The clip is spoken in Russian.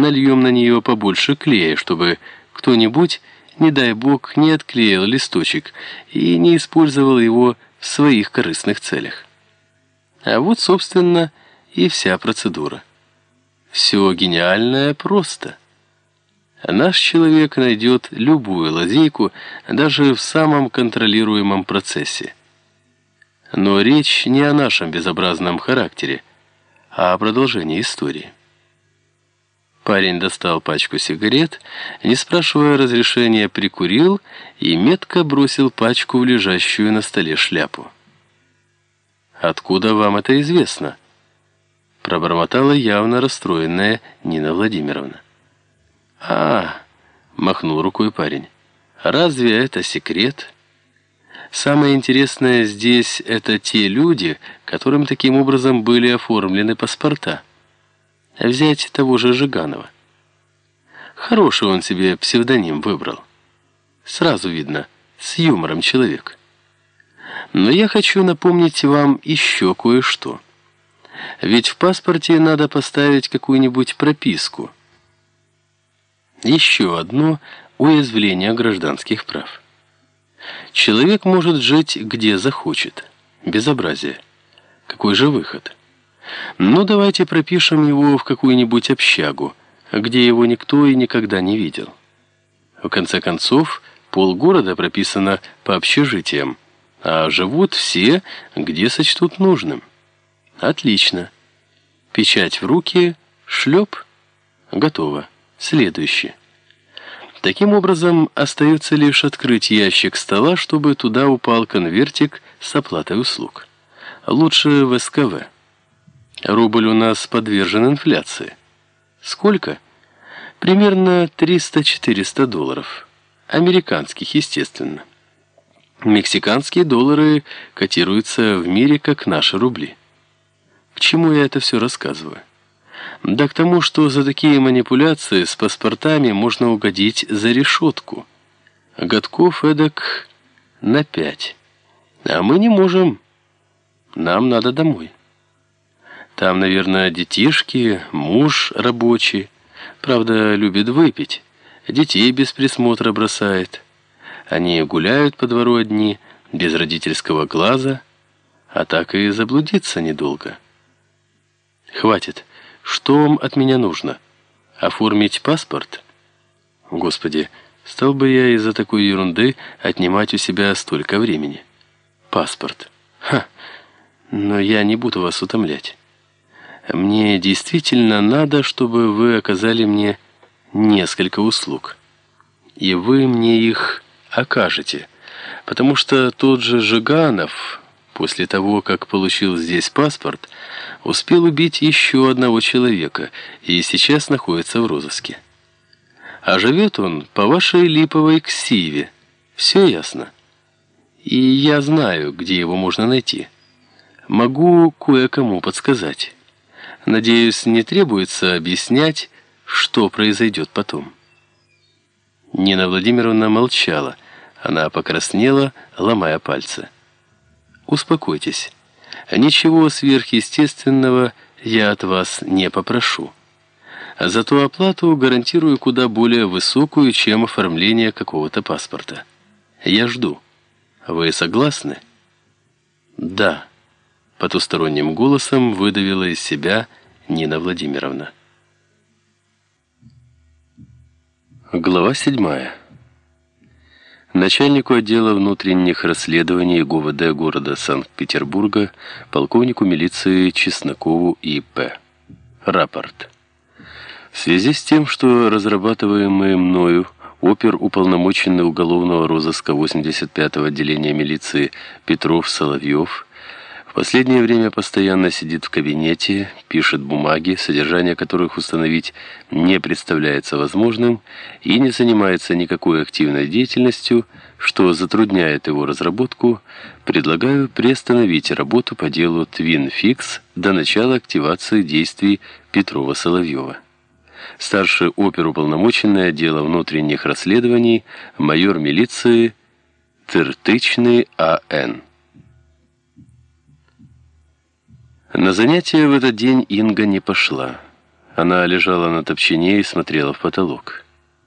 нальем на нее побольше клея, чтобы кто-нибудь, не дай бог, не отклеил листочек и не использовал его в своих корыстных целях. А вот, собственно, и вся процедура. Все гениальное просто. Наш человек найдет любую лазейку даже в самом контролируемом процессе. Но речь не о нашем безобразном характере, а о продолжении истории. Парень достал пачку сигарет, не спрашивая разрешения, прикурил и метко бросил пачку в лежащую на столе шляпу. «Откуда вам это известно?» Пробормотала явно расстроенная Нина Владимировна. «А, — махнул рукой парень, — разве это секрет?» Самое интересное здесь — это те люди, которым таким образом были оформлены паспорта. Взять того же Жиганова. Хороший он себе псевдоним выбрал. Сразу видно, с юмором человек. Но я хочу напомнить вам еще кое-что. Ведь в паспорте надо поставить какую-нибудь прописку. Еще одно уязвление гражданских прав. Человек может жить где захочет. Безобразие. Какой же выход? Ну, давайте пропишем его в какую-нибудь общагу, где его никто и никогда не видел. В конце концов, полгорода прописано по общежитиям, а живут все, где сочтут нужным. Отлично. Печать в руки, шлеп, готово. Следующий. Таким образом, остается лишь открыть ящик стола, чтобы туда упал конвертик с оплатой услуг. Лучше в СКВ. Рубль у нас подвержен инфляции. Сколько? Примерно 300-400 долларов. Американских, естественно. Мексиканские доллары котируются в мире, как наши рубли. К чему я это все рассказываю? Да к тому, что за такие манипуляции с паспортами можно угодить за решетку. Годков эдак на пять. А мы не можем. Нам надо домой. Там, наверное, детишки, муж рабочий. Правда, любит выпить. Детей без присмотра бросает. Они гуляют по двору одни, без родительского глаза. А так и заблудиться недолго. Хватит. Что вам от меня нужно? Оформить паспорт? Господи, стал бы я из-за такой ерунды отнимать у себя столько времени. Паспорт. Ха, но я не буду вас утомлять. Мне действительно надо, чтобы вы оказали мне несколько услуг. И вы мне их окажете, потому что тот же Жиганов после того, как получил здесь паспорт, успел убить еще одного человека и сейчас находится в розыске. А живет он по вашей липовой ксиве. Все ясно? И я знаю, где его можно найти. Могу кое-кому подсказать. Надеюсь, не требуется объяснять, что произойдет потом. Нина Владимировна молчала. Она покраснела, ломая пальцы. Успокойтесь. Ничего сверхъестественного я от вас не попрошу. Зато оплату гарантирую куда более высокую, чем оформление какого-то паспорта. Я жду. Вы согласны? Да. Потусторонним голосом выдавила из себя Нина Владимировна. Глава седьмая. Начальнику отдела внутренних расследований ГУВД города Санкт-Петербурга, полковнику милиции Чеснокову И.П. Рапорт. В связи с тем, что разрабатываемый мною опер уполномоченный уголовного розыска 85-го отделения милиции Петров Соловьев в последнее время постоянно сидит в кабинете, пишет бумаги, содержание которых установить не представляется возможным, и не занимается никакой активной деятельностью, что затрудняет его разработку, предлагаю приостановить работу по делу Твинфикс до начала активации действий Петрова-Соловьева. Старший оперуполномоченный отдела внутренних расследований, майор милиции Тыртычный А.Н. На занятия в этот день Инга не пошла. Она лежала на топчине и смотрела в потолок.